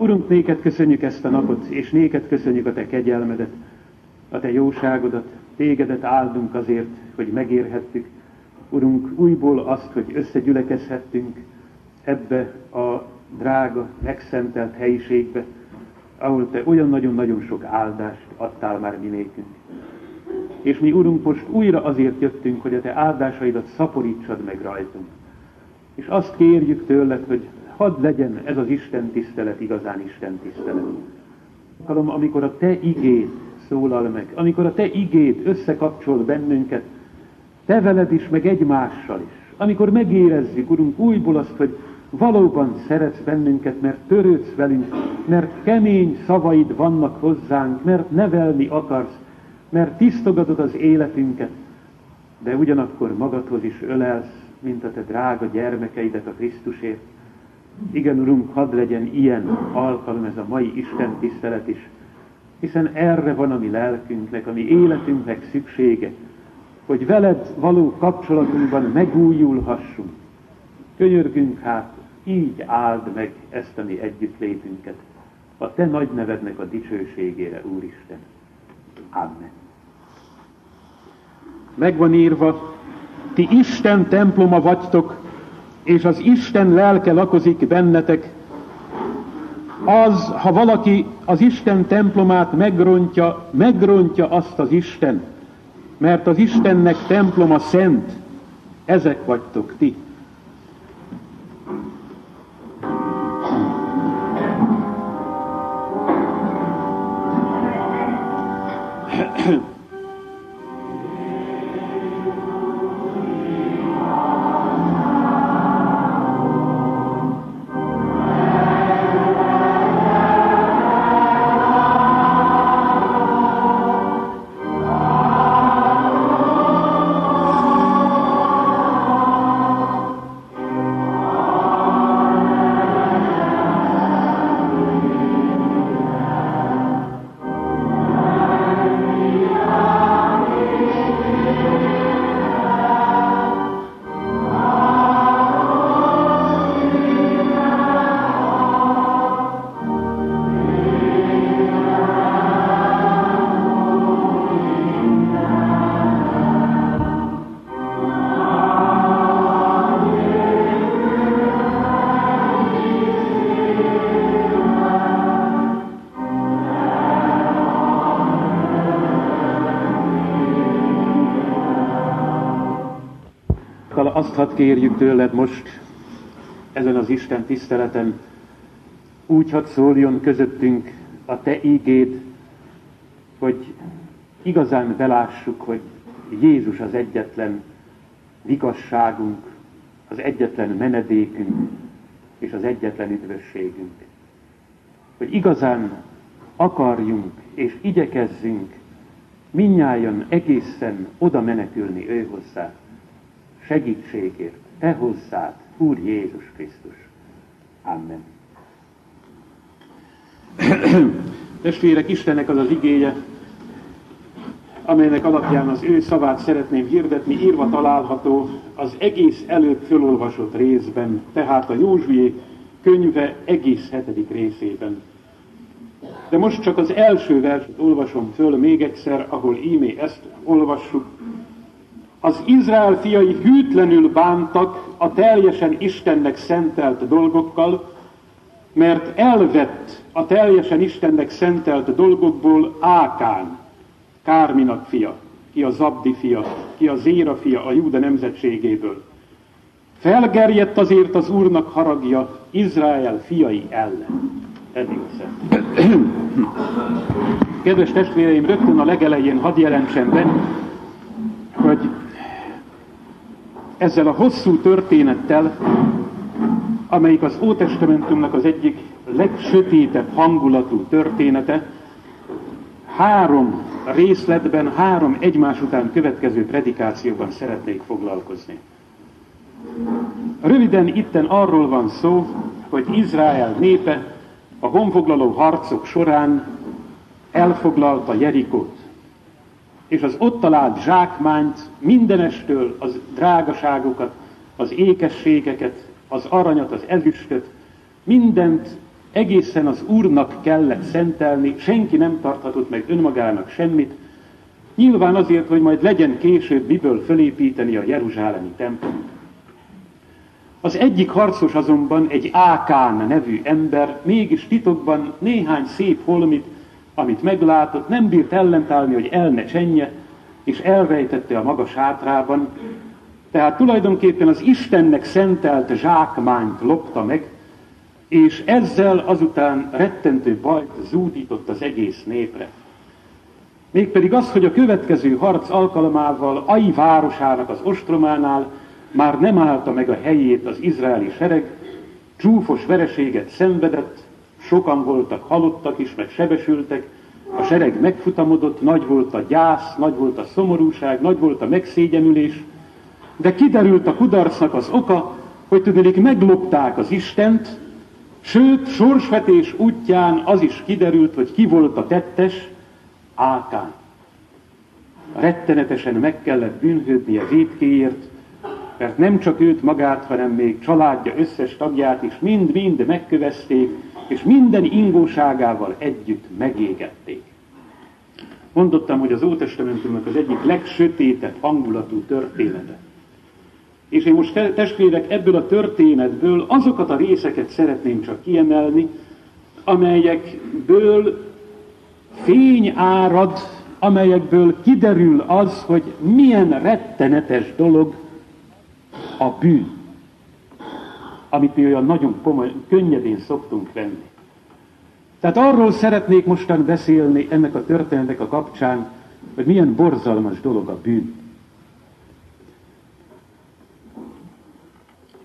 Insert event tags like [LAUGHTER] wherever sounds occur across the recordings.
Urunk, néked köszönjük ezt a napot, és néked köszönjük a te kegyelmedet, a te jóságodat, tégedet áldunk azért, hogy megérhettük. Urunk, újból azt, hogy összegyülekezhettünk ebbe a drága, megszentelt helyiségbe, ahol te olyan nagyon-nagyon sok áldást adtál már mi nékünk. És mi, Urunk, most újra azért jöttünk, hogy a Te áldásaidat szaporítsad meg rajtunk. És azt kérjük tőled, hogy hadd legyen ez az Isten tisztelet igazán Isten tisztelet. Amikor a Te igéd szólal meg, amikor a Te igéd összekapcsol bennünket, Te veled is, meg egymással is. Amikor megérezzük, Urunk, újból azt, hogy valóban szeretsz bennünket, mert törődsz velünk, mert kemény szavaid vannak hozzánk, mert nevelni akarsz, mert tisztogatod az életünket, de ugyanakkor magadhoz is ölelsz, mint a te drága gyermekeidet a Krisztusért. Igen, Urunk, hadd legyen ilyen alkalom ez a mai Isten tisztelet is, hiszen erre van a mi lelkünknek, a mi életünknek szüksége, hogy veled való kapcsolatunkban megújulhassunk. Könyörgünk hát, így áld meg ezt a mi együttlétünket, a Te nagy nevednek a dicsőségére, Úristen. Amen. Megvan írva, ti Isten temploma vagytok, és az Isten lelke lakozik bennetek. Az, ha valaki az Isten templomát megrontja, megrontja azt az Isten, mert az Istennek temploma szent, ezek vagytok ti. Kérjük tőled most, ezen az Isten tiszteleten, úgy hadd szóljon közöttünk a Te ígéd, hogy igazán belássuk, hogy Jézus az egyetlen vigasságunk, az egyetlen menedékünk és az egyetlen üdvösségünk. Hogy igazán akarjunk és igyekezzünk minnyáján egészen oda menekülni ő hozzá segítségért, te hozzád, Úr Jézus Krisztus. Amen. [CLEARS THROAT] Testvérek, Istennek az az igéje, amelynek alapján az ő szavát szeretném hirdetni, írva található az egész előbb fölolvasott részben, tehát a Józsué könyve egész hetedik részében. De most csak az első verset olvasom föl még egyszer, ahol ímé ezt olvassuk, az Izrael fiai hűtlenül bántak a teljesen Istennek szentelt dolgokkal, mert elvett a teljesen Istennek szentelt dolgokból Ákán, Kárminak fia, ki a Zabdi fia, ki a Zéra fia a Júda nemzetségéből. Felgerjedt azért az Úrnak haragja Izrael fiai ellen. Eddig Kedves testvéreim, rögtön a legelején hadd jelentsem be, hogy ezzel a hosszú történettel, amelyik az Ótestamentumnak az egyik legsötétebb hangulatú története, három részletben, három egymás után következő predikációban szeretnék foglalkozni. Röviden itten arról van szó, hogy Izrael népe a honfoglaló harcok során elfoglalta Jerikót és az ott talált zsákmányt mindenestől az drágaságokat, az ékességeket, az aranyat, az ezüstöt, mindent egészen az Úrnak kellett szentelni, senki nem tarthatott meg önmagának semmit, nyilván azért, hogy majd legyen később miből fölépíteni a Jeruzsálemi templomot. Az egyik harcos azonban egy Ákán nevű ember, mégis titokban néhány szép holmit, amit meglátott, nem bírt ellentállni, hogy el ne csenje, és elrejtette a maga sátrában. Tehát tulajdonképpen az Istennek szentelt zsákmányt lopta meg, és ezzel azután rettentő bajt zúdított az egész népre. Mégpedig az, hogy a következő harc alkalmával Ai városának az ostrománál már nem állta meg a helyét az izraeli sereg, csúfos vereséget szenvedett, sokan voltak halottak is, meg sebesültek, a sereg megfutamodott, nagy volt a gyász, nagy volt a szomorúság, nagy volt a megszégyenülés, de kiderült a kudarcnak az oka, hogy tudnék meglopták az Istent, sőt, sorsvetés útján az is kiderült, hogy ki volt a tettes, Ákán. Rettenetesen meg kellett bűnhődnie védkéért, mert nem csak őt magát, hanem még családja összes tagját is mind-mind megkövezték, és minden ingóságával együtt megégették. Mondottam, hogy az Ótestamentumnak az egyik legsötétebb hangulatú története. És én most testvérek ebből a történetből azokat a részeket szeretném csak kiemelni, amelyekből fény árad, amelyekből kiderül az, hogy milyen rettenetes dolog a bűn, amit mi olyan nagyon komoly, könnyedén szoktunk venni. Tehát arról szeretnék mostan beszélni ennek a történetnek a kapcsán, hogy milyen borzalmas dolog a bűn.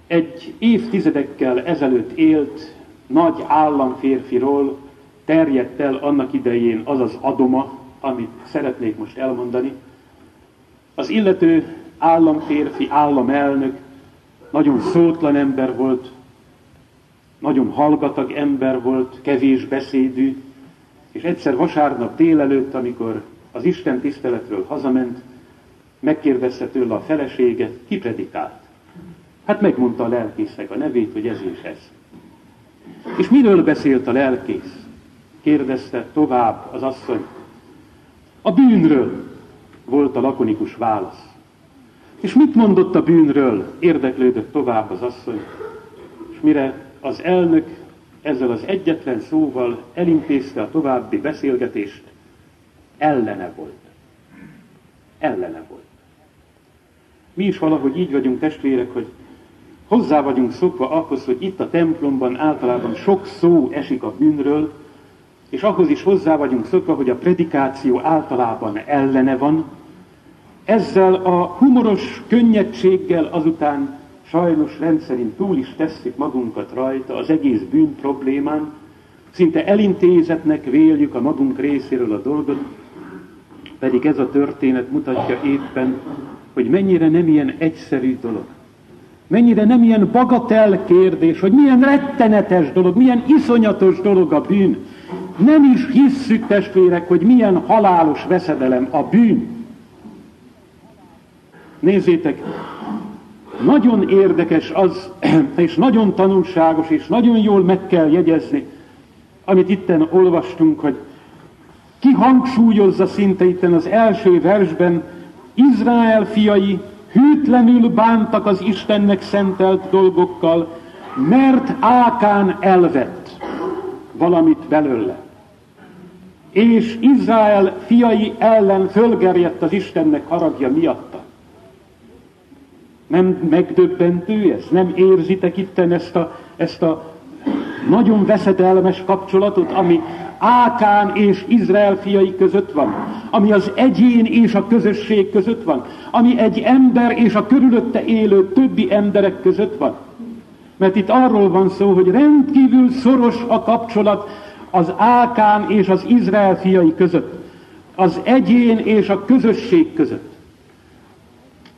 Egy évtizedekkel ezelőtt élt nagy államférfiról terjedt el annak idején az az adoma, amit szeretnék most elmondani. Az illető államférfi, államelnök nagyon szótlan ember volt, nagyon hallgatag ember volt, kevés beszédű, és egyszer vasárnap délelőtt, amikor az Isten tiszteletről hazament, megkérdezte tőle a feleséget, ki predikált. Hát megmondta a lelkésznek a nevét, hogy ez és ez. És miről beszélt a lelkész? Kérdezte tovább az asszony. A bűnről volt a lakonikus válasz. És mit mondott a bűnről? Érdeklődött tovább az asszony. És mire az elnök ezzel az egyetlen szóval elintézte a további beszélgetést, ellene volt. Ellene volt. Mi is valahogy így vagyunk testvérek, hogy hozzá vagyunk szokva ahhoz, hogy itt a templomban általában sok szó esik a bűnről, és ahhoz is hozzá vagyunk szokva, hogy a predikáció általában ellene van, ezzel a humoros könnyedséggel azután sajnos rendszerint túl is tesszük magunkat rajta az egész bűn problémán, szinte elintézetnek véljük a magunk részéről a dolgot, pedig ez a történet mutatja éppen, hogy mennyire nem ilyen egyszerű dolog. Mennyire nem ilyen bagatel kérdés, hogy milyen rettenetes dolog, milyen iszonyatos dolog a bűn. Nem is hisszük, testvérek, hogy milyen halálos veszedelem a bűn. Nézzétek, nagyon érdekes az, [CLEARS THROAT] és nagyon tanulságos, és nagyon jól meg kell jegyezni, amit itten olvastunk, hogy ki hangsúlyozza szinte itten az első versben, Izrael fiai hűtlenül bántak az Istennek szentelt dolgokkal, mert Ákán elvett valamit belőle. És Izrael fiai ellen fölgerjedt az Istennek haragja miatta. Nem megdöbbentő ez? Nem érzitek itten ezt a, ezt a nagyon veszedelmes kapcsolatot, ami Ákán és Izrael fiai között van, ami az egyén és a közösség között van, ami egy ember és a körülötte élő többi emberek között van. Mert itt arról van szó, hogy rendkívül szoros a kapcsolat az Ákán és az Izrael fiai között, az egyén és a közösség között.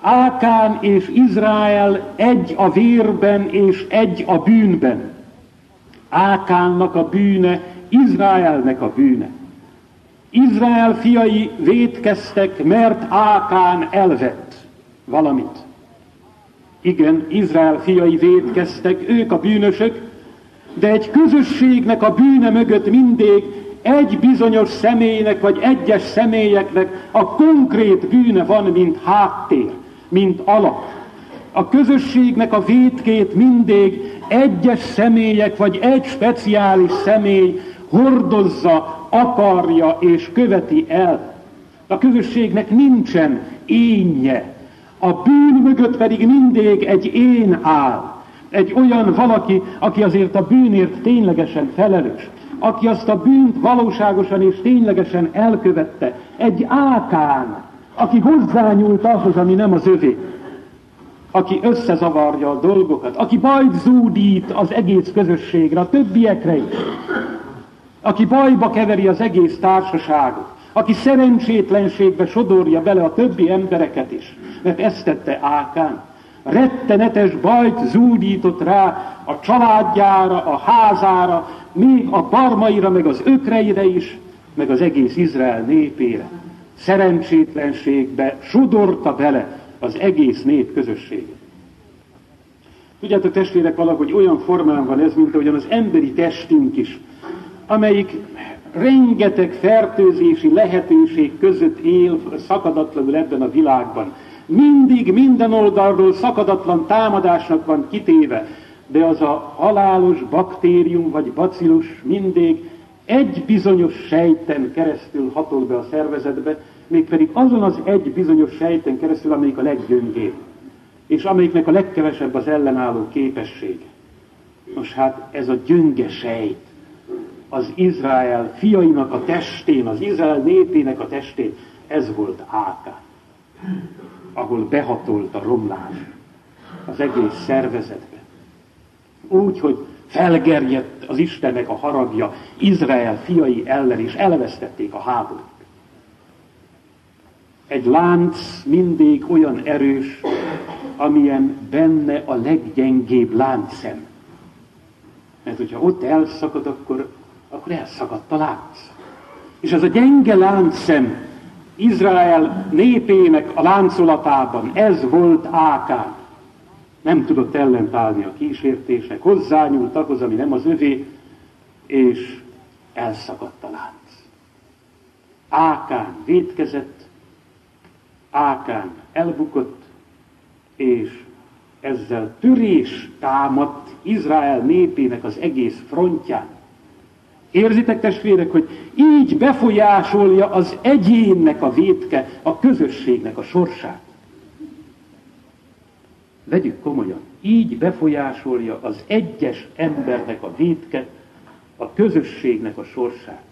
Ákán és Izrael egy a vérben és egy a bűnben. Ákánnak a bűne, Izraelnek a bűne. Izrael fiai védkeztek, mert Ákán elvett valamit. Igen, Izrael fiai védkeztek, ők a bűnösök, de egy közösségnek a bűne mögött mindig egy bizonyos személynek, vagy egyes személyeknek a konkrét bűne van, mint háttér, mint alap. A közösségnek a vétkét mindig egyes személyek, vagy egy speciális személy hordozza, akarja és követi el. A közösségnek nincsen énje. A bűn mögött pedig mindig egy én áll. Egy olyan valaki, aki azért a bűnért ténylegesen felelős. Aki azt a bűnt valóságosan és ténylegesen elkövette. Egy ákán, aki hozzányúlt ahhoz, ami nem az övé. Aki összezavarja a dolgokat, aki bajt zúdít az egész közösségre, a többiekre is. Aki bajba keveri az egész társaságot aki szerencsétlenségbe sodorja bele a többi embereket is, mert ezt tette Ákán. Rettenetes bajt zúdított rá a családjára, a házára, még a barmaira, meg az ökreire is, meg az egész Izrael népére. Szerencsétlenségbe sodorta bele az egész nép közösséget. Tudjátok, testvérek, valahogy olyan formán van ez, mint ahogyan az emberi testünk is, amelyik rengeteg fertőzési lehetőség között él szakadatlanul ebben a világban. Mindig minden oldalról szakadatlan támadásnak van kitéve, de az a halálos baktérium vagy bacillus mindig egy bizonyos sejten keresztül hatol be a szervezetbe, mégpedig azon az egy bizonyos sejten keresztül, amelyik a leggyöngébb, és amelyiknek a legkevesebb az ellenálló képessége. Nos hát ez a gyönge sejt, az Izrael fiainak a testén, az Izrael népének a testén, ez volt Áká, ahol behatolt a romlás az egész szervezetbe. Úgy, hogy felgerjedt az Istennek a haragja Izrael fiai ellen, és elvesztették a háborút. Egy lánc mindig olyan erős, amilyen benne a leggyengébb láncszem. Mert hogyha ott elszakad, akkor akkor elszakadt a lánc. És ez a gyenge láncszem Izrael népének a láncolatában, ez volt Ákán. Nem tudott ellentállni a kísértésnek, hozzányúlt ahhoz, ami nem az övé, és elszakadt a lánc. Ákán védkezett, Ákán elbukott, és ezzel törés támadt Izrael népének az egész frontján. Érzitek testvérek, hogy így befolyásolja az egyénnek a vétke, a közösségnek a sorsát. Vegyük komolyan, így befolyásolja az egyes embernek a vétke, a közösségnek a sorsát.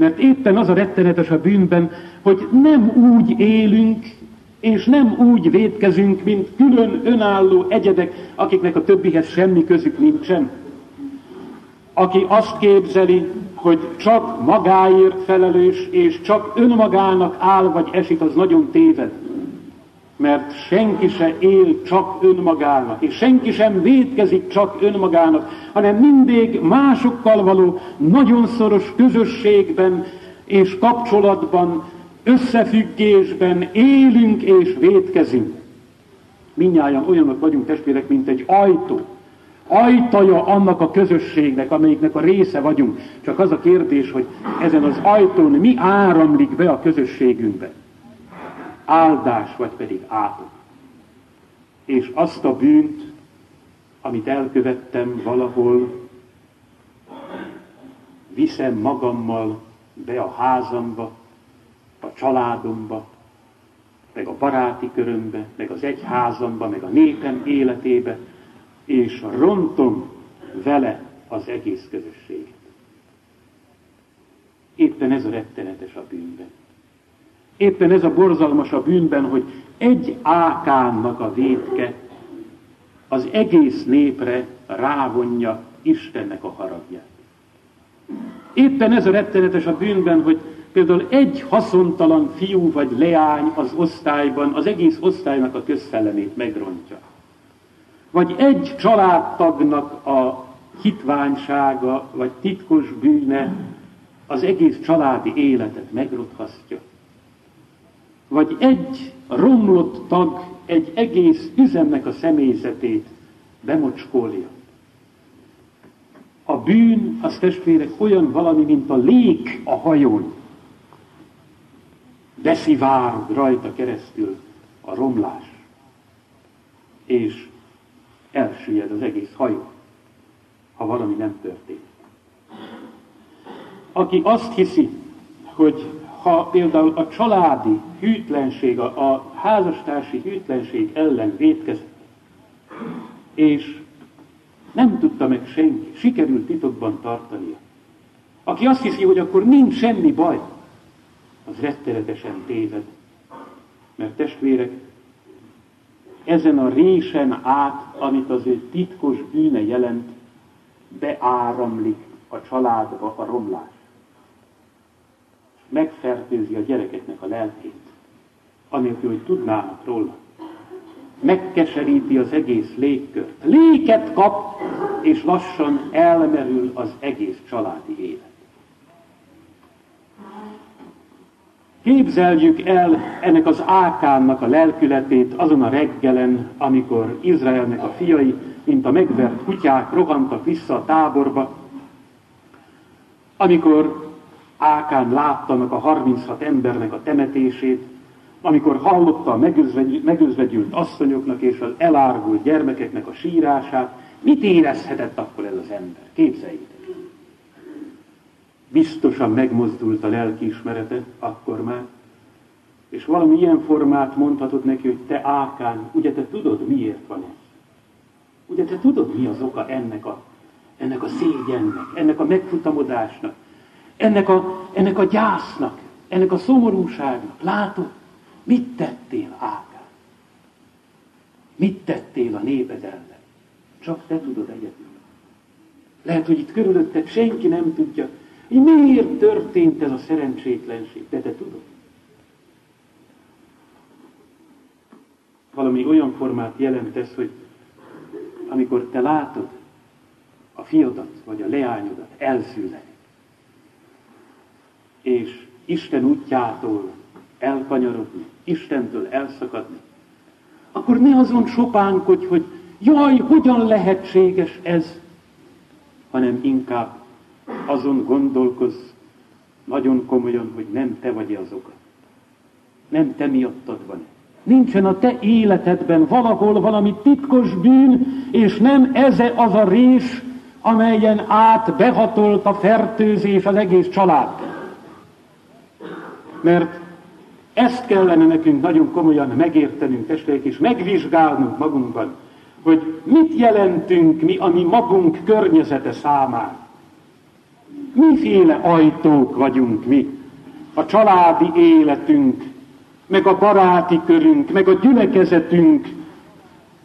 Mert éppen az a rettenetes a bűnben, hogy nem úgy élünk, és nem úgy védkezünk, mint külön önálló egyedek, akiknek a többihez semmi közük nincsen, aki azt képzeli, hogy csak magáért felelős, és csak önmagának áll vagy esik, az nagyon téved. Mert senki se él csak önmagának, és senki sem védkezik csak önmagának, hanem mindig másokkal való nagyon szoros közösségben és kapcsolatban, összefüggésben élünk és védkezünk. Minnyáján olyanok vagyunk testvérek, mint egy ajtó ajtaja annak a közösségnek, amelyiknek a része vagyunk. Csak az a kérdés, hogy ezen az ajtón mi áramlik be a közösségünkbe. Áldás, vagy pedig átok. És azt a bűnt, amit elkövettem valahol, viszem magammal be a házamba, a családomba, meg a baráti körömbe, meg az egyházamba, meg a népem életébe, és rontom vele az egész közösséget. Éppen ez a rettenetes a bűnben. Éppen ez a borzalmas a bűnben, hogy egy ákánnak a védke az egész népre rávonja Istennek a haragját. Éppen ez a rettenetes a bűnben, hogy például egy haszontalan fiú vagy leány az osztályban az egész osztálynak a közfelemét megrontja vagy egy családtagnak a hitványsága, vagy titkos bűne az egész családi életet megrothasztja. Vagy egy romlott tag egy egész üzemnek a személyzetét bemocskolja. bűn, az testvérek olyan valami, mint a lég a hajón. Beszivárog rajta keresztül a romlás, és elsüllyed az egész hajó, ha valami nem történik. Aki azt hiszi, hogy ha például a családi hűtlenség, a, a házastársi hűtlenség ellen védkezett, és nem tudta meg senki, sikerült titokban tartania. Aki azt hiszi, hogy akkor nincs semmi baj, az rettenetesen téved. Mert testvérek, ezen a résen át, amit az ő titkos bűne jelent, beáramlik a családba a romlás. Megfertőzi a gyerekeknek a lelkét, anélkül, hogy tudnának róla. Megkeseríti az egész légkört. Léket kap, és lassan elmerül az egész családi élet. Képzeljük el ennek az Ákánnak a lelkületét azon a reggelen, amikor Izraelnek a fiai, mint a megvert kutyák rohantak vissza a táborba, amikor Ákán láttanak a 36 embernek a temetését, amikor hallotta a megözvegyült asszonyoknak és az elárgult gyermekeknek a sírását, mit érezhetett akkor ez az ember? Képzeljétek! biztosan megmozdult a lelkiismerete akkor már, és valami ilyen formát mondhatod neki, hogy te Ákán, ugye te tudod, miért van ez? Ugye te tudod, mi az oka ennek a, ennek a szégyennek, ennek a megfutamodásnak, ennek a, ennek a gyásznak, ennek a szomorúságnak. Látod, mit tettél Ákán? Mit tettél a néped ellen? Csak te tudod egyedül. Lehet, hogy itt körülötted senki nem tudja, Miért történt ez a szerencsétlenség? De te tudod. Valami olyan formát jelent ez, hogy amikor te látod a fiadat vagy a leányodat elszűleni, és Isten útjától elkanyarodni, Istentől elszakadni, akkor ne azon sopánkodj, hogy jaj, hogyan lehetséges ez, hanem inkább azon gondolkozz nagyon komolyan, hogy nem te vagy az oka. Nem te miattad van. Nincsen a te életedben valahol valami titkos bűn, és nem ez az a rés, amelyen át behatolt a fertőzés az egész család. Mert ezt kellene nekünk nagyon komolyan megértenünk, testvérek, és megvizsgálnunk magunkban, hogy mit jelentünk mi a mi magunk környezete számára. Miféle ajtók vagyunk mi? A családi életünk, meg a baráti körünk, meg a gyülekezetünk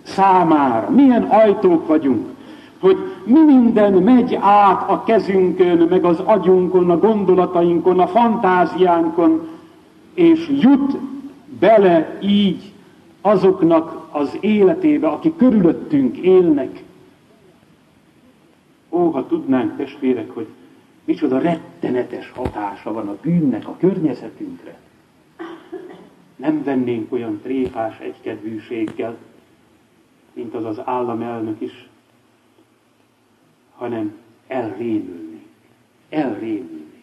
számára. Milyen ajtók vagyunk? Hogy mi minden megy át a kezünkön, meg az agyunkon, a gondolatainkon, a fantáziánkon, és jut bele így azoknak az életébe, akik körülöttünk élnek. Ó, ha tudnánk, testvérek, hogy Micsoda rettenetes hatása van a bűnnek a környezetünkre. Nem vennénk olyan tréfás egykedvűséggel, mint az az államelnök is, hanem elrémülnénk. Elrémülnénk.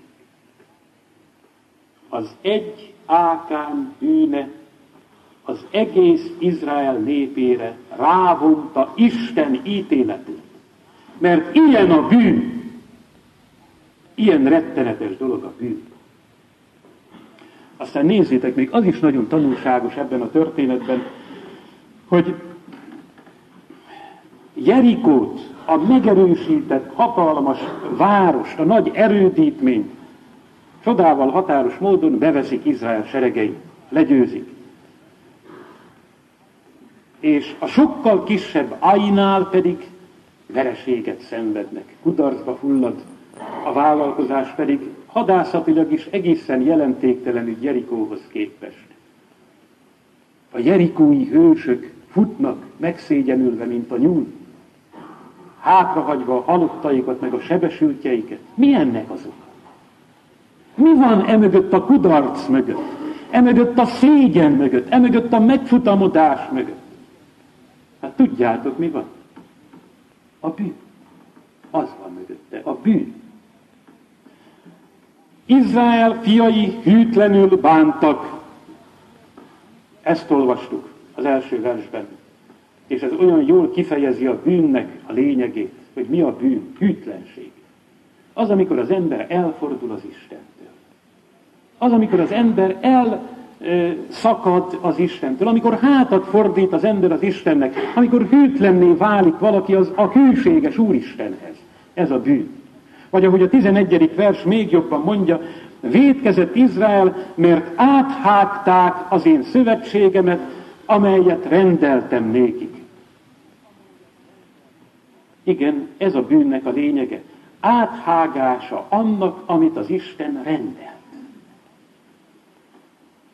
Az egy ákán bűne az egész Izrael népére rávonta Isten ítéletét. Mert ilyen a bűn, Ilyen rettenetes dolog a bűn. Aztán nézzétek, még az is nagyon tanulságos ebben a történetben, hogy Jerikót, a megerősített, hatalmas várost, a nagy erődítményt csodával határos módon beveszik Izrael seregei, legyőzik. És a sokkal kisebb Ainál pedig vereséget szenvednek, kudarcba fullad a vállalkozás pedig hadászatilag is egészen jelentéktelenül Jerikóhoz képest. A jerikói hősök futnak megszégyenülve, mint a nyúl, hátrahagyva a halottaikat, meg a sebesültjeiket. Mi ennek az? Mi van emögött a kudarc mögött? Emögött a szégyen mögött? Emögött a megfutamodás mögött? Hát tudjátok, mi van? A bűn. Az van mögötte, a bűn. Izrael fiai hűtlenül bántak. Ezt olvastuk az első versben. És ez olyan jól kifejezi a bűnnek a lényegét, hogy mi a bűn, hűtlenség. Az, amikor az ember elfordul az Istentől. Az, amikor az ember el szakad az Istentől, amikor hátat fordít az ember az Istennek, amikor hűtlenné válik valaki az a hűséges Úristenhez. Ez a bűn. Vagy ahogy a 11. vers még jobban mondja, védkezett Izrael, mert áthágták az én szövetségemet, amelyet rendeltem nékik. Igen, ez a bűnnek a lényege. Áthágása annak, amit az Isten rendelt.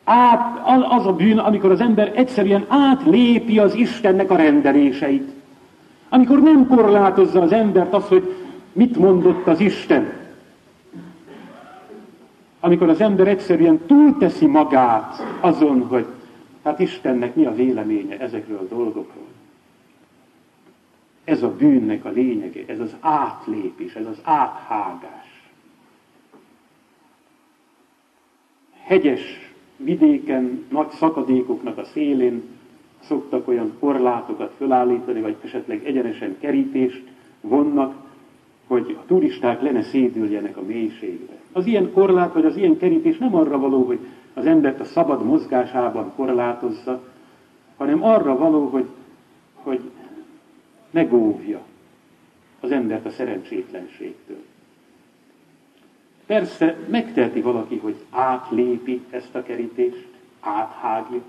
Át, az a bűn, amikor az ember egyszerűen átlépi az Istennek a rendeléseit. Amikor nem korlátozza az embert az, hogy mit mondott az Isten. Amikor az ember egyszerűen túlteszi magát azon, hogy hát Istennek mi a véleménye ezekről a dolgokról. Ez a bűnnek a lényege, ez az átlépés, ez az áthágás. Hegyes vidéken, nagy szakadékoknak a szélén szoktak olyan korlátokat fölállítani, vagy esetleg egyenesen kerítést vonnak, hogy a turisták lenne szédüljenek a mélységbe. Az ilyen korlát, vagy az ilyen kerítés nem arra való, hogy az embert a szabad mozgásában korlátozza, hanem arra való, hogy, hogy megóvja az embert a szerencsétlenségtől. Persze megteheti valaki, hogy átlépi ezt a kerítést, áthágja,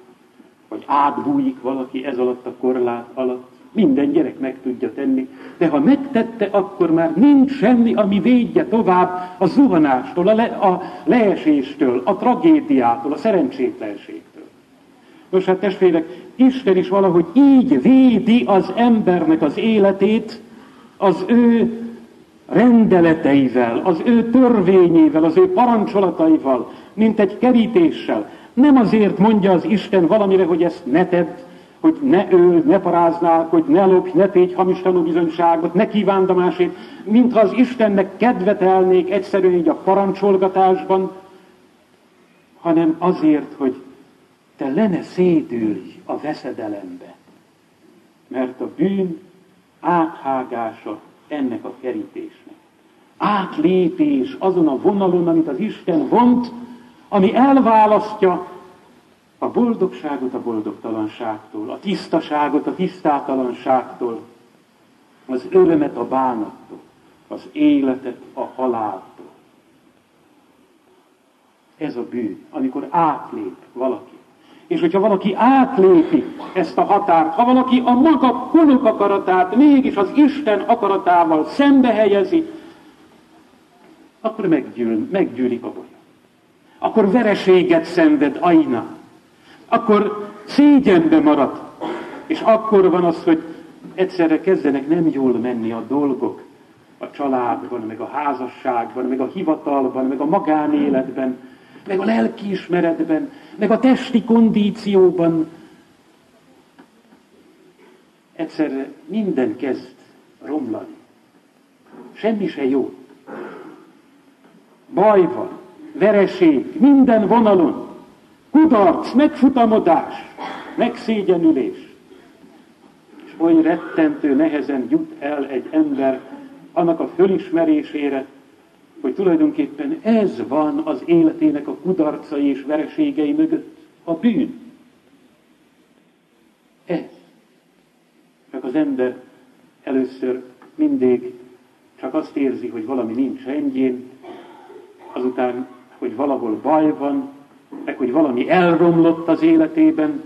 vagy átbújik valaki ez alatt a korlát alatt. Minden gyerek meg tudja tenni, de ha megtette, akkor már nincs semmi, ami védje tovább a zuhanástól, a, le, a leeséstől, a tragédiától, a szerencsétlenségtől. Nos hát testvérek, Isten is valahogy így védi az embernek az életét, az ő rendeleteivel, az ő törvényével, az ő parancsolataival, mint egy kerítéssel. Nem azért mondja az Isten valamire, hogy ezt ne tedd, hogy ne öld, ne paráznál, hogy ne lopj, ne tégy hamis tanúbizonyságot, ne kívánd a másét, mintha az Istennek kedvet elnék egyszerűen így a parancsolgatásban, hanem azért, hogy te lene szédülj a veszedelembe. Mert a bűn áthágása ennek a kerítésnek. Átlépés azon a vonalon, amit az Isten vont, ami elválasztja a boldogságot a boldogtalanságtól, a tisztaságot a tisztátalanságtól, az örömet a bánattól, az életet a haláltól. Ez a bűn, amikor átlép valaki. És hogyha valaki átlépi ezt a határt, ha valaki a maga konok akaratát mégis az Isten akaratával szembe helyezi, akkor meggyűl, meggyűlik a bolya. Akkor vereséget szenved Aina. Akkor szégyenbe marad. És akkor van az, hogy egyszerre kezdenek nem jól menni a dolgok a családban, meg a házasságban, meg a hivatalban, meg a magánéletben, meg a lelkiismeretben, meg a testi kondícióban. Egyszerre minden kezd romlani. Semmi se jó. Baj van, vereség, minden vonalon, kudarc, megfutamodás, megszégyenülés. És oly rettentő nehezen jut el egy ember annak a fölismerésére, hogy tulajdonképpen ez van az életének a kudarcai és vereségei mögött, a bűn. Ez. Csak az ember először mindig csak azt érzi, hogy valami nincs rendjén, azután, hogy valahol baj van, meg hogy valami elromlott az életében,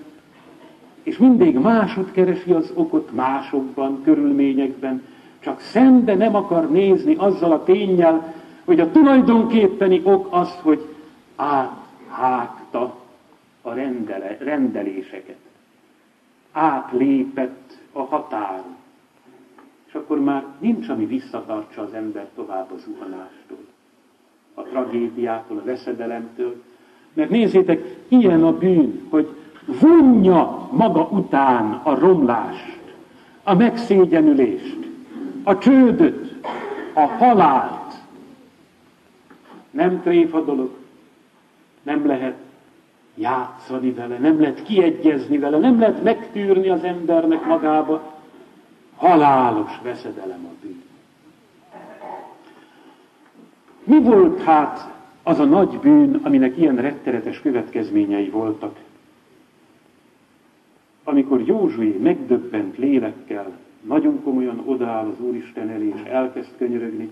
és mindig másod keresi az okot másokban, körülményekben, csak szembe nem akar nézni azzal a tényjel, hogy a tulajdonképpeni ok az, hogy áthágta a rendele, rendeléseket. Átlépett a határon. És akkor már nincs, ami visszatartsa az ember tovább a zuhanástól, a tragédiától, a veszedelemtől. Mert nézzétek, ilyen a bűn, hogy vonja maga után a romlást, a megszégyenülést, a csődöt, a halált. Nem tréfa dolog, nem lehet játszani vele, nem lehet kiegyezni vele, nem lehet megtűrni az embernek magába. Halálos veszedelem a bűn. Mi volt hát az a nagy bűn, aminek ilyen rettenetes következményei voltak? Amikor Józsué megdöbbent lélekkel, nagyon komolyan odaáll az Úristen elé, és elkezd könyörögni,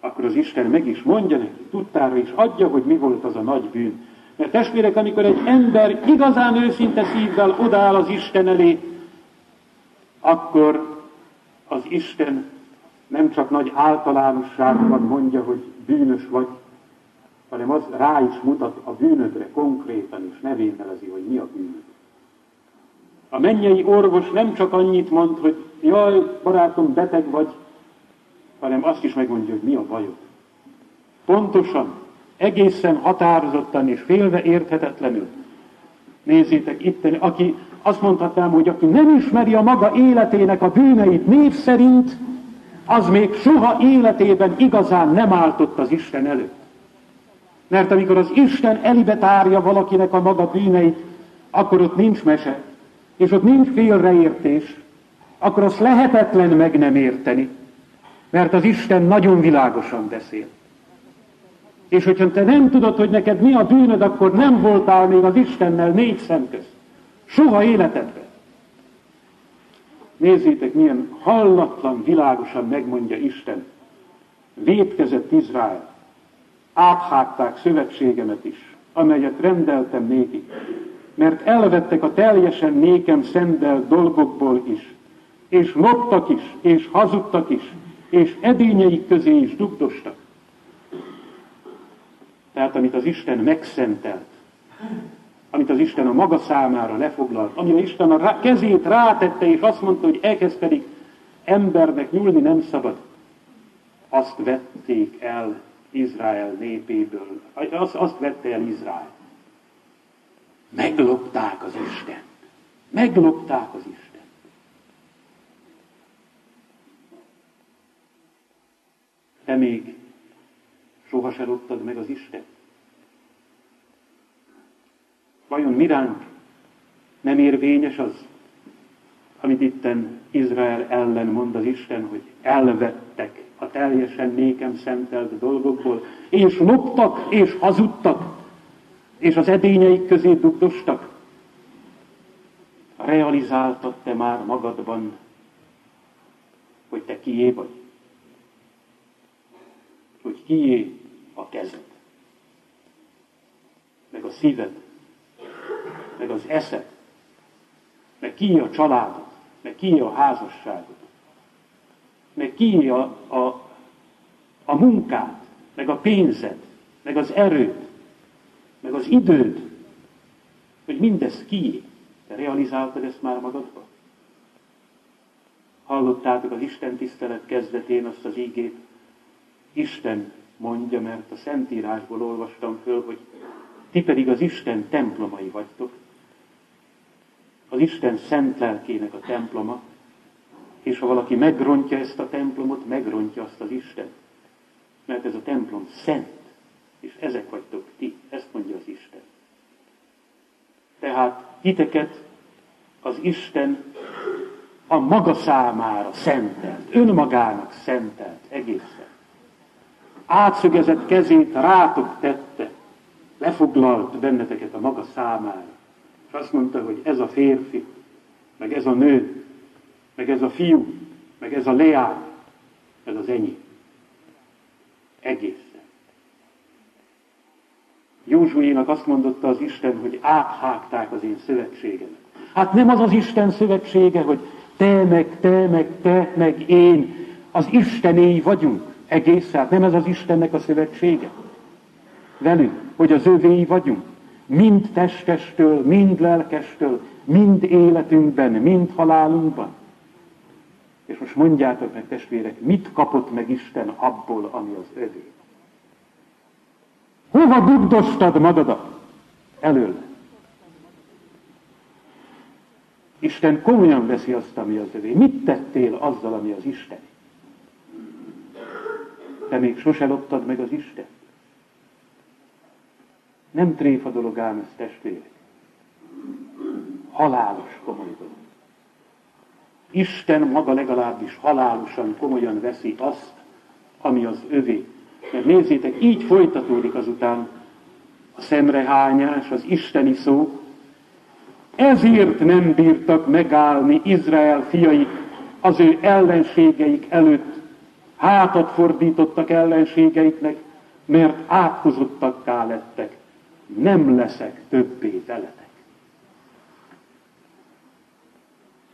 akkor az Isten meg is mondja neki, tudtára is adja, hogy mi volt az a nagy bűn. Mert testvérek, amikor egy ember igazán őszinte szívvel odaáll az Isten elé, akkor az Isten nem csak nagy általánosságban mondja, hogy bűnös vagy, hanem az rá is mutat a bűnödre konkrétan, és nevén nevezi, hogy mi a bűnöd. A mennyei orvos nem csak annyit mond, hogy jaj, barátom, beteg vagy, hanem azt is megmondja, hogy mi a bajod. Pontosan, egészen határozottan és félve érthetetlenül. Nézzétek, itt, aki azt mondhatnám, hogy aki nem ismeri a maga életének a bűneit név szerint, az még soha életében igazán nem álltott az Isten előtt. Mert amikor az Isten elibe tárja valakinek a maga bűneit, akkor ott nincs mese, és ott nincs félreértés, akkor azt lehetetlen meg nem érteni, mert az Isten nagyon világosan beszél. És hogyha te nem tudod, hogy neked mi a bűnöd, akkor nem voltál még az Istennel négy szem közt. Soha életedben. Nézzétek, milyen hallatlan, világosan megmondja Isten. Védkezett Izrael. Áthágták szövetségemet is, amelyet rendeltem nékik, mert elvettek a teljesen nékem szendel dolgokból is, és loptak is, és hazudtak is, és edényeik közé is dugdostak. Tehát amit az Isten megszentelt, amit az Isten a maga számára lefoglalt, amire Isten a kezét rátette, és azt mondta, hogy ehhez pedig embernek nyúlni nem szabad, azt vették el Izrael népéből. Azt, azt vette el Izrael. Meglopták az Isten. Meglopták az Isten. Te még soha se loptad meg az Isten? Vajon miránk nem érvényes az, amit itten Izrael ellen mond az Isten, hogy elvettek teljesen nékem szentelt dolgokból, és loptak, és hazudtak, és az edényeik közé dugdostak. Realizáltad te már magadban, hogy te kié vagy? Hogy kié a kezed, meg a szíved, meg az eszed, meg ki a családod, meg ki a házasságod, meg ki a, a, a munkád, meg a pénzed, meg az erőd, meg az időd, hogy mindez ki. Te realizáltad ezt már magadban? Hallottátok az Isten tisztelet kezdetén azt az ígét? Isten mondja, mert a Szentírásból olvastam föl, hogy ti pedig az Isten templomai vagytok, az Isten szent lelkének a temploma, és ha valaki megrontja ezt a templomot, megrontja azt az Isten. Mert ez a templom szent, és ezek vagytok ti, ezt mondja az Isten. Tehát titeket az Isten a maga számára szentelt, önmagának szentelt egészen. Átszögezett kezét rátok tette, lefoglalt benneteket a maga számára. És azt mondta, hogy ez a férfi, meg ez a nő, meg ez a fiú, meg ez a leány, ez az enyém. Egészen. Józsuénak azt mondotta az Isten, hogy áthágták az én szövetségemet. Hát nem az az Isten szövetsége, hogy te meg, te meg, te meg én, az Istenéi vagyunk egészen. Hát nem ez az Istennek a szövetsége. Velünk, hogy az övéi vagyunk mind testestől, mind lelkestől, mind életünkben, mind halálunkban. És most mondjátok meg, testvérek, mit kapott meg Isten abból, ami az övé? Hova dugdostad magadat? Elől. Isten komolyan veszi azt, ami az övé. Mit tettél azzal, ami az Isten? te még sose loptad meg az Isten. Nem tréfa dolog ám ez, testvérek. Halálos komoly dolog. Isten maga legalábbis halálosan komolyan veszi azt, ami az övé. Mert nézzétek, így folytatódik azután a szemrehányás, az isteni szó. Ezért nem bírtak megállni Izrael fiai az ő ellenségeik előtt. Hátat fordítottak ellenségeiknek, mert áthozottakká lettek. Nem leszek többé veletek.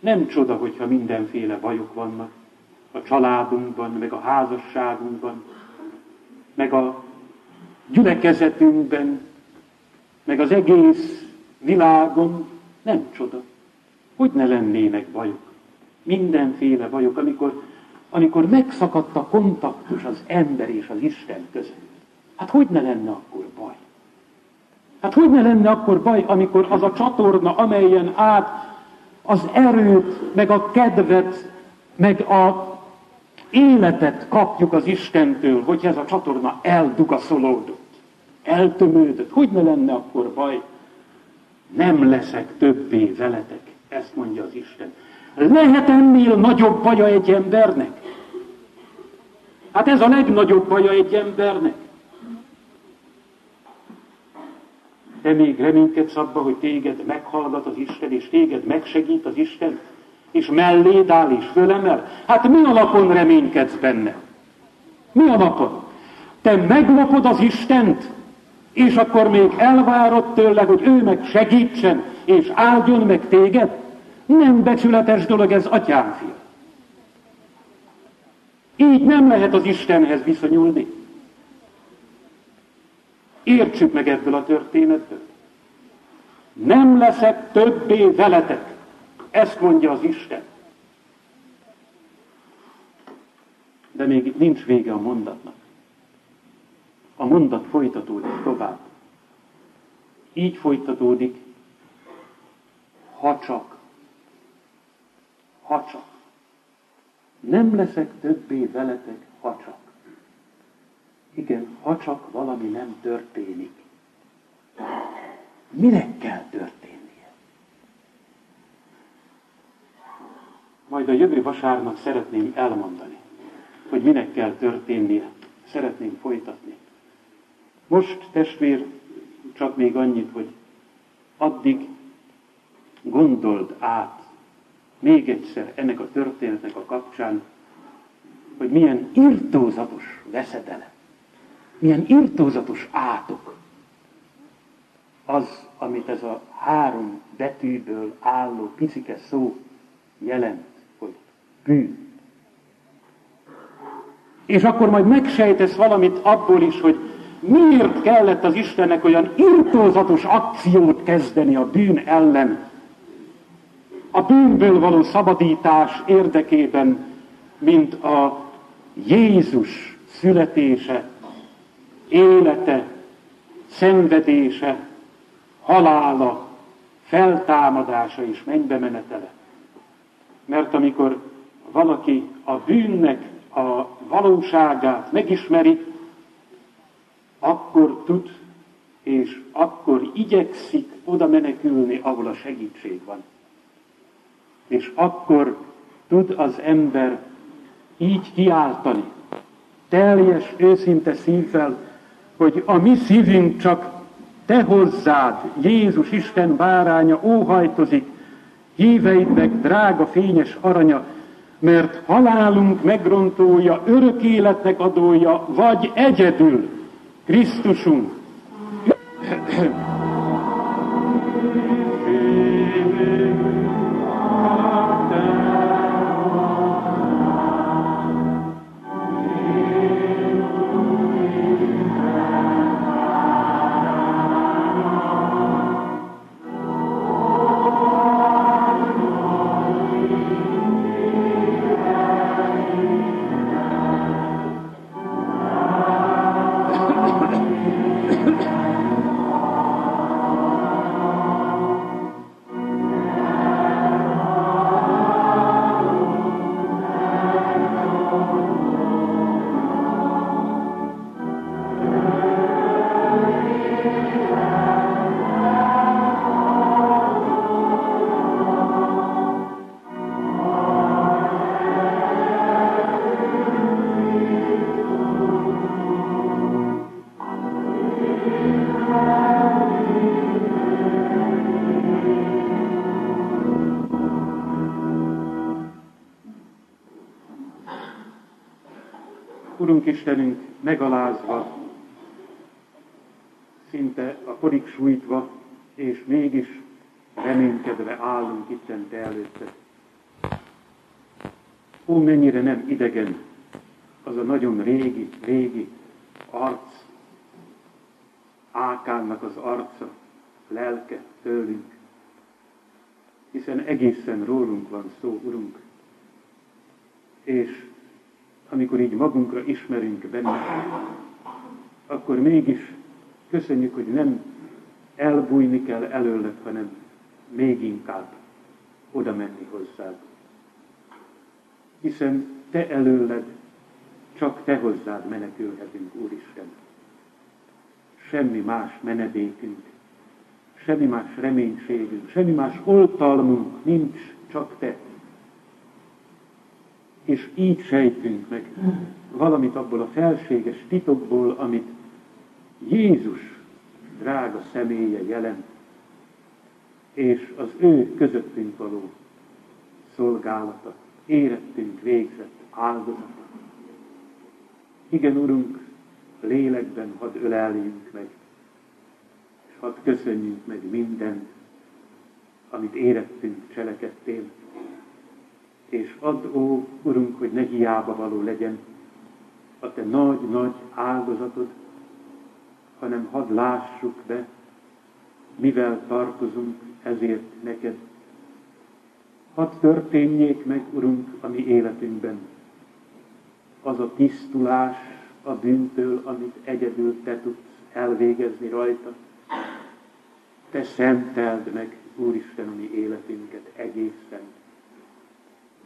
Nem csoda, hogyha mindenféle bajok vannak a családunkban, meg a házasságunkban, meg a gyülekezetünkben, meg az egész világon. Nem csoda. Hogy ne lennének bajok? Mindenféle bajok, amikor, amikor megszakadt a kontaktus az ember és az Isten között. Hát hogy ne lenne akkor baj? Hát hogy ne lenne akkor baj, amikor az a csatorna, amelyen át az erőt, meg a kedvet, meg a életet kapjuk az Istentől, hogy ez a csatorna eldugaszolódott, eltömődött. Hogy ne lenne akkor baj? Nem leszek többé veletek, ezt mondja az Isten. Lehet ennél nagyobb baja egy embernek? Hát ez a legnagyobb baja egy embernek. Te még reménykedsz abba, hogy téged meghallgat az Isten, és téged megsegít az Isten, és melléd áll és fölemel? Hát mi alapon reménykedsz benne? Mi alapon? Te meglopod az Istent, és akkor még elvárod tőle, hogy ő meg segítsen, és áldjon meg téged? Nem becsületes dolog ez, atyám fia. Így nem lehet az Istenhez viszonyulni. Értsük meg ebből a történetből. Nem leszek többé veletek. Ezt mondja az Isten. De még itt nincs vége a mondatnak. A mondat folytatódik tovább. Így folytatódik, ha csak, ha csak. Nem leszek többé veletek, ha csak. Igen, ha csak valami nem történik. Minek kell történnie? Majd a jövő vasárnap szeretném elmondani, hogy minek kell történnie. Szeretném folytatni. Most, testvér, csak még annyit, hogy addig gondold át még egyszer ennek a történetnek a kapcsán, hogy milyen irtózatos veszedelem milyen irtózatos átok az, amit ez a három betűből álló picike szó jelent, hogy bűn. És akkor majd megsejtesz valamit abból is, hogy miért kellett az Istennek olyan irtózatos akciót kezdeni a bűn ellen, a bűnből való szabadítás érdekében, mint a Jézus születése élete, szenvedése, halála, feltámadása és mennybe menetele. Mert amikor valaki a bűnnek a valóságát megismeri, akkor tud és akkor igyekszik oda menekülni, ahol a segítség van. És akkor tud az ember így kiáltani, teljes, őszinte szívvel, hogy a mi szívünk csak te hozzád, Jézus Isten báránya óhajtozik, híveidnek drága fényes aranya, mert halálunk megrontója, örök életnek adója, vagy egyedül Krisztusunk. Istenünk, megalázva, szinte a porig sújtva, és mégis reménykedve állunk itten Te előtted. Ó, mennyire nem idegen az a nagyon régi, régi arc, Ákánnak az arca, lelke tőlünk, hiszen egészen rólunk van szó, Urunk. És amikor így magunkra ismerünk benne, akkor mégis köszönjük, hogy nem elbújni kell előled, hanem még inkább oda menni hozzád. Hiszen te előled, csak te hozzád menekülhetünk, Úristen. Semmi más menedékünk, semmi más reménységünk, semmi más oltalmunk nincs, csak te. És így sejtünk meg valamit abból a felséges titokból, amit Jézus drága személye jelent, és az ő közöttünk való szolgálata, érettünk végzett áldozata. Igen, Urunk, lélekben hadd öleljünk meg, és hadd köszönjünk meg mindent, amit érettünk cselekedtél. És add, ó, Urunk, hogy ne hiába való legyen a Te nagy-nagy áldozatod, hanem hadd lássuk be, mivel tartozunk ezért neked. Hadd történjék meg, Urunk, a mi életünkben az a tisztulás a bűntől, amit egyedül Te tudsz elvégezni rajta. Te szenteld meg, Úristen, a mi életünket egészen.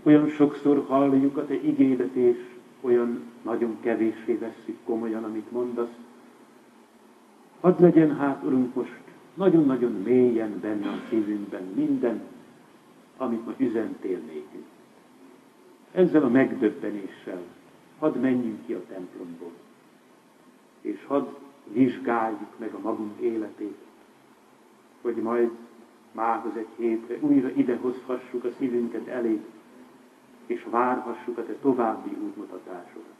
Olyan sokszor halljuk a Te igédet, és olyan nagyon kevéssé vesszük komolyan, amit mondasz. Hadd legyen hát, Urunk, most nagyon-nagyon mélyen benne a szívünkben minden, amit ma üzentél nékünk. Ezzel a megdöbbenéssel hadd menjünk ki a templomból, és hadd vizsgáljuk meg a magunk életét, hogy majd mához egy hétre újra idehozhassuk a szívünket elé, és várhassuk a te további útmutatásodat.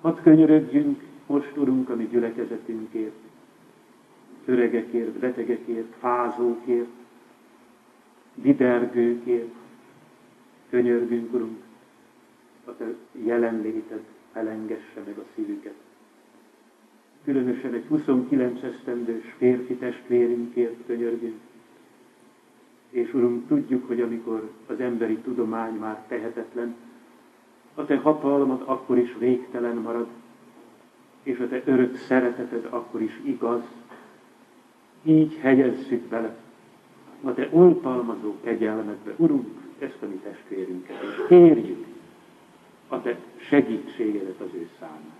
Hadd könyörögjünk most, Urunk, a mi gyülekezetünkért, öregekért, betegekért, fázókért, vidergőkért. Könyörgünk, Urunk, a te jelenléted felengesse meg a szívüket. Különösen egy 29 esztendős férfi testvérünkért könyörgünk. És Urunk, tudjuk, hogy amikor az emberi tudomány már tehetetlen, a Te hatalmad akkor is végtelen marad, és a Te örök szereteted akkor is igaz, így helyezzük bele a Te oltalmazó kegyelmedbe, Urunk, ezt a mi testvérünket, és kérjük a Te segítségedet az ő számára,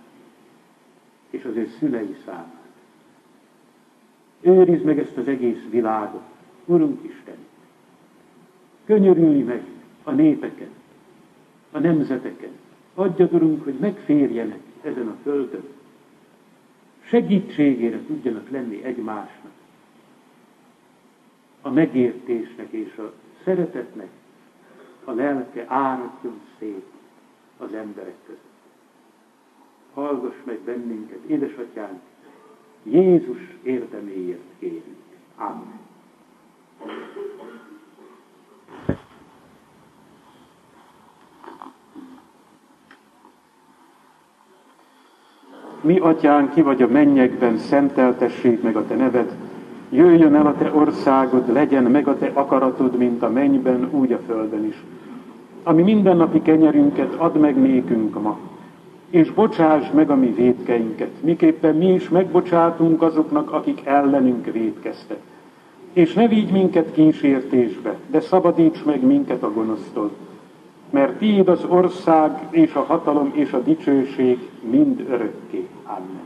és az ő szülei számára. Őrizd meg ezt az egész világot, Urunk Isten, könyörülj meg a népeket, a nemzeteket, adjad, Urunk, hogy megférjenek ezen a földön, segítségére tudjanak lenni egymásnak, a megértésnek és a szeretetnek a lelke áradjon szét az emberek között. Hallgass meg bennünket, édesatyánk, Jézus érdeméért kérünk. Amen. Mi, atyánk, ki vagy a mennyekben, szenteltessék meg a te neved, jöjjön el a te országod, legyen meg a te akaratod, mint a mennyben, úgy a földön is. Ami mindennapi kenyerünket add meg nékünk ma, és bocsásd meg a mi védkeinket, miképpen mi is megbocsátunk azoknak, akik ellenünk védkeztek. És ne vigy minket kísértésbe, de szabadíts meg minket a gonosztól, mert tiéd az ország és a hatalom és a dicsőség mind örökké. Amen.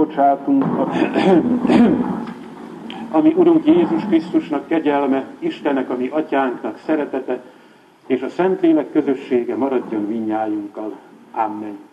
Megbocsátunk, [CLEARS THROAT] ami Urunk Jézus Krisztusnak kegyelme, Istennek, ami Atyánknak szeretete, és a Szentlélek közössége maradjon minnyájunkkal. Amen.